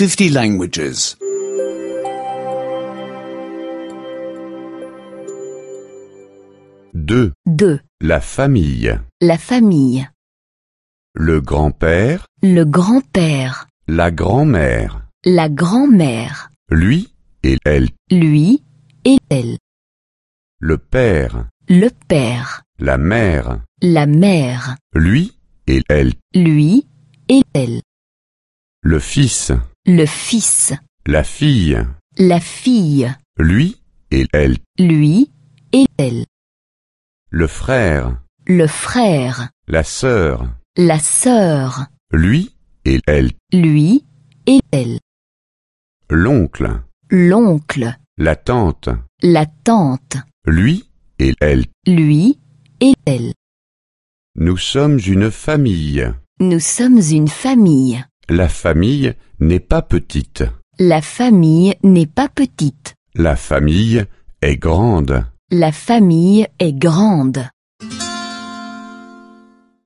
50 languages. 2. 2. La famille. La famille. Le grand-père, Le grand-père. la grand-mère. La grand-mère. Lui et elle. Lui et elle. Le père, Le père. la mère. La mère. Lui et elle. Lui et elle. Le fils, Le fils. la fille. La fille. Lui et elle. Lui et elle. Le frère, Le frère. la sœur. La sœur. Lui et elle. Lui et elle. L'oncle, L'oncle. la tante. La tante. Lui et elle. Lui et elle. Nous sommes une famille. Nous sommes une famille. La famille n'est pas petite. La famille n'est pas petite. La famille est grande. La famille est grande.